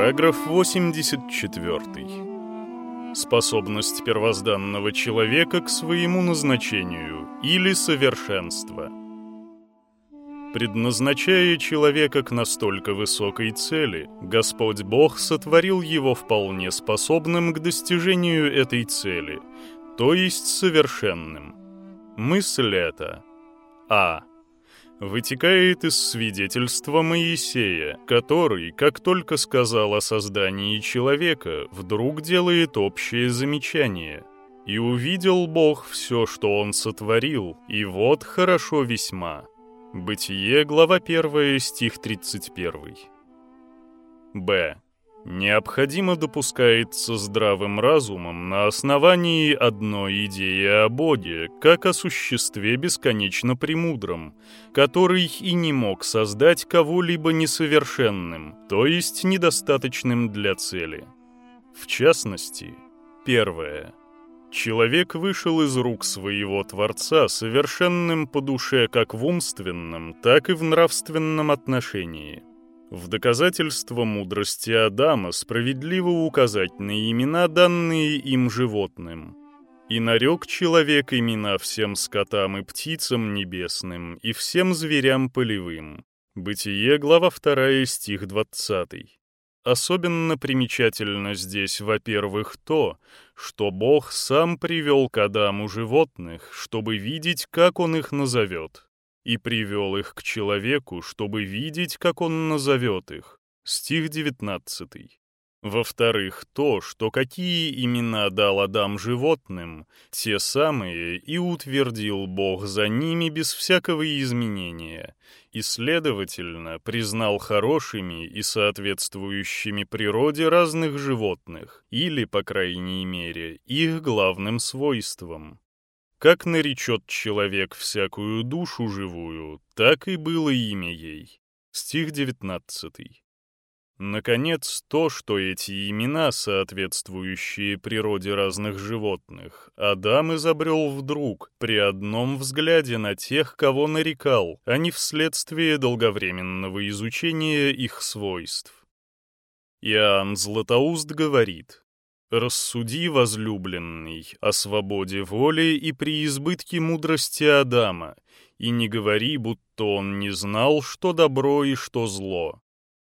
Параграф 84. Способность первозданного человека к своему назначению или совершенство. Предназначая человека к настолько высокой цели, Господь Бог сотворил его вполне способным к достижению этой цели, то есть совершенным. Мысль эта. А вытекает из свидетельства Моисея, который, как только сказал о создании человека, вдруг делает общее замечание. «И увидел Бог все, что Он сотворил, и вот хорошо весьма». Бытие, глава 1, стих 31. Б необходимо допускается здравым разумом на основании одной идеи о Боге, как о существе бесконечно премудром, который и не мог создать кого-либо несовершенным, то есть недостаточным для цели. В частности, первое. Человек вышел из рук своего Творца совершенным по душе как в умственном, так и в нравственном отношении – в доказательство мудрости Адама справедливо указать на имена, данные им животным. «И нарек человек имена всем скотам и птицам небесным, и всем зверям полевым». Бытие, глава 2, стих 20. Особенно примечательно здесь, во-первых, то, что Бог сам привел к Адаму животных, чтобы видеть, как он их назовет и привел их к человеку, чтобы видеть, как он назовет их. Стих 19. Во-вторых, то, что какие имена дал Адам животным, те самые и утвердил Бог за ними без всякого изменения, и, следовательно, признал хорошими и соответствующими природе разных животных, или, по крайней мере, их главным свойством. Как наречет человек всякую душу живую, так и было имя ей. Стих 19. Наконец, то, что эти имена, соответствующие природе разных животных, Адам изобрел вдруг, при одном взгляде на тех, кого нарекал, а не вследствие долговременного изучения их свойств. Иоанн Златоуст говорит, Рассуди, возлюбленный, о свободе воли и при избытке мудрости Адама, и не говори, будто он не знал, что добро и что зло.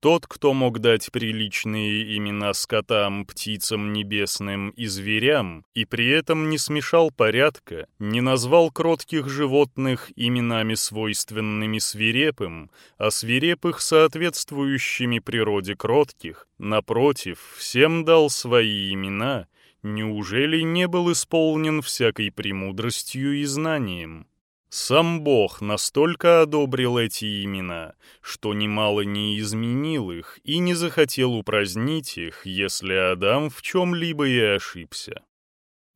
Тот, кто мог дать приличные имена скотам, птицам небесным и зверям, и при этом не смешал порядка, не назвал кротких животных именами свойственными свирепым, а свирепых соответствующими природе кротких, напротив, всем дал свои имена, неужели не был исполнен всякой премудростью и знанием? Сам Бог настолько одобрил эти имена, что немало не изменил их и не захотел упразднить их, если Адам в чем-либо и ошибся.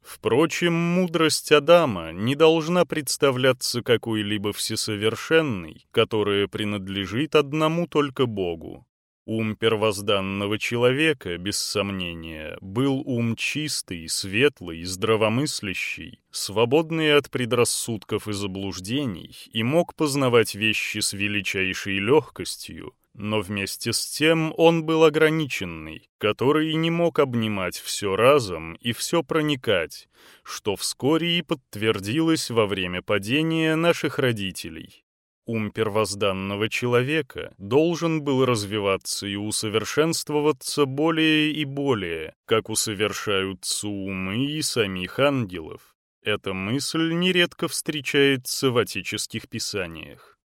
Впрочем, мудрость Адама не должна представляться какой-либо всесовершенной, которая принадлежит одному только Богу. Ум первозданного человека, без сомнения, был ум чистый, светлый, здравомыслящий, свободный от предрассудков и заблуждений и мог познавать вещи с величайшей легкостью, но вместе с тем он был ограниченный, который не мог обнимать все разом и все проникать, что вскоре и подтвердилось во время падения наших родителей. Ум первозданного человека должен был развиваться и усовершенствоваться более и более, как усовершаются умы и самих ангелов. Эта мысль нередко встречается в отеческих писаниях.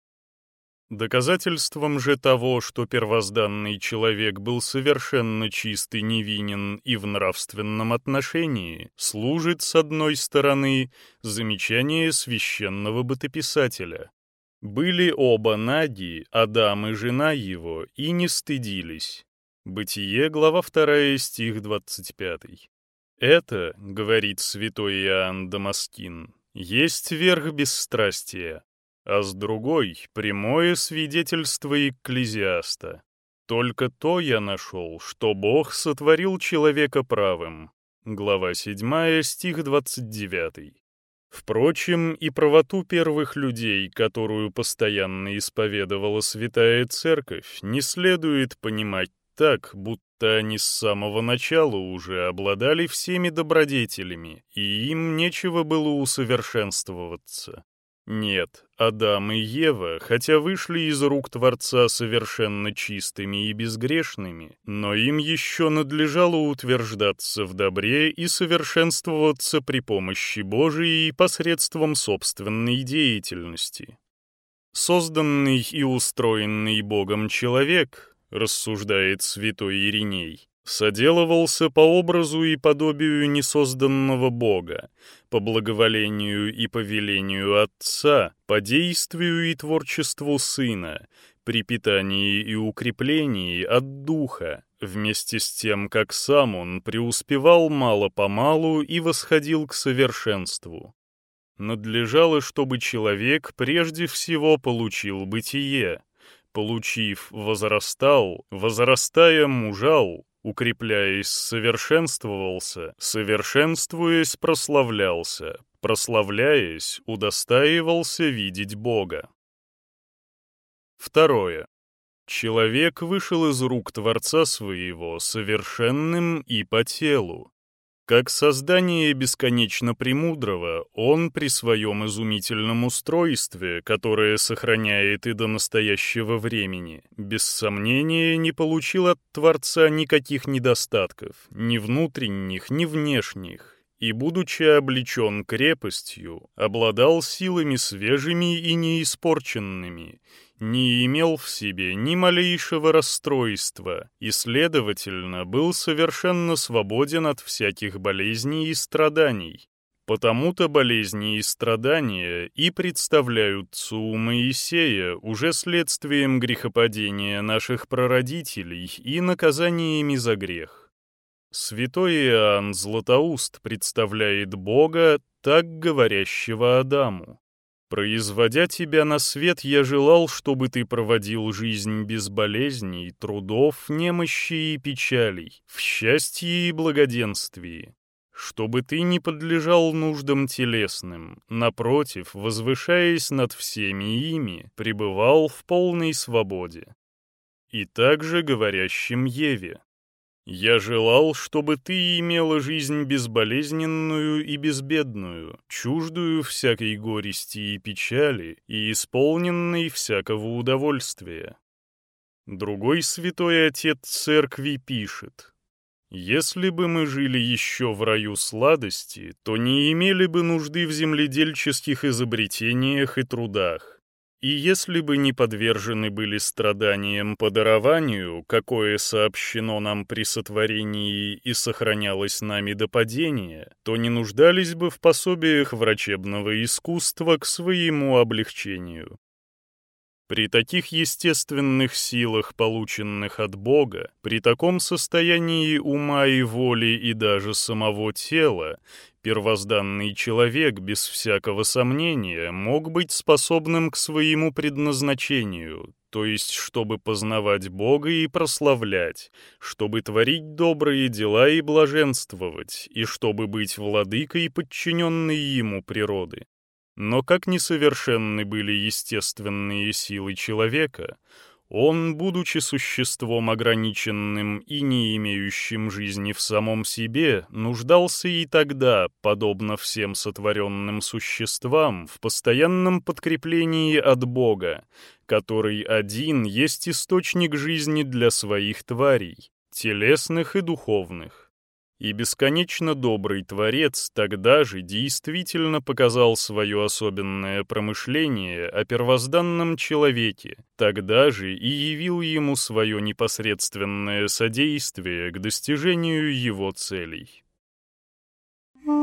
Доказательством же того, что первозданный человек был совершенно чист и невинен и в нравственном отношении, служит, с одной стороны, замечание священного бытописателя, были оба наги, Адам и жена его, и не стыдились. Бытие, глава 2, стих 25. Это, говорит святой Иоанн Дамаскин, есть верх бесстрастия, а с другой — прямое свидетельство экклезиаста. Только то я нашел, что Бог сотворил человека правым. Глава 7, стих 29. Впрочем, и правоту первых людей, которую постоянно исповедовала Святая Церковь, не следует понимать так, будто они с самого начала уже обладали всеми добродетелями, и им нечего было усовершенствоваться. Нет, Адам и Ева, хотя вышли из рук Творца совершенно чистыми и безгрешными, но им еще надлежало утверждаться в добре и совершенствоваться при помощи Божией посредством собственной деятельности. Созданный и устроенный Богом человек, рассуждает святой Ириней, соделывался по образу и подобию несозданного Бога, по благоволению и повелению Отца, по действию и творчеству Сына, при питании и укреплении от Духа, вместе с тем, как сам он преуспевал мало-помалу и восходил к совершенству. Надлежало, чтобы человек прежде всего получил бытие, получив, возрастал, возрастая мужал, укрепляясь, совершенствовался, совершенствуясь, прославлялся, прославляясь, удостаивался видеть Бога. Второе. Человек вышел из рук Творца своего совершенным и по телу, как создание бесконечно премудрого, он при своем изумительном устройстве, которое сохраняет и до настоящего времени, без сомнения не получил от Творца никаких недостатков, ни внутренних, ни внешних, и, будучи облечен крепостью, обладал силами свежими и неиспорченными, не имел в себе ни малейшего расстройства и, следовательно, был совершенно свободен от всяких болезней и страданий. Потому-то болезни и страдания и представляются у Моисея уже следствием грехопадения наших прародителей и наказаниями за грех. Святой Иоанн Златоуст представляет Бога, так говорящего Адаму. Производя тебя на свет, я желал, чтобы ты проводил жизнь без болезней, трудов, немощи и печалей, в счастье и благоденствии, чтобы ты не подлежал нуждам телесным, напротив, возвышаясь над всеми ими, пребывал в полной свободе. И также говорящим Еве, я желал, чтобы ты имела жизнь безболезненную и безбедную, чуждую всякой горести и печали и исполненной всякого удовольствия. Другой святой отец церкви пишет, «Если бы мы жили еще в раю сладости, то не имели бы нужды в земледельческих изобретениях и трудах, и если бы не подвержены были страданиям по дарованию, какое сообщено нам при сотворении и сохранялось нами до падения, то не нуждались бы в пособиях врачебного искусства к своему облегчению. При таких естественных силах, полученных от Бога, при таком состоянии ума и воли и даже самого тела, первозданный человек без всякого сомнения мог быть способным к своему предназначению, то есть чтобы познавать Бога и прославлять, чтобы творить добрые дела и блаженствовать, и чтобы быть владыкой, подчиненной ему природы. Но как несовершенны были естественные силы человека, он, будучи существом ограниченным и не имеющим жизни в самом себе, нуждался и тогда, подобно всем сотворенным существам, в постоянном подкреплении от Бога, который один есть источник жизни для своих тварей, телесных и духовных. И бесконечно добрый Творец тогда же действительно показал свое особенное промышление о первозданном человеке, тогда же и явил ему свое непосредственное содействие к достижению его целей.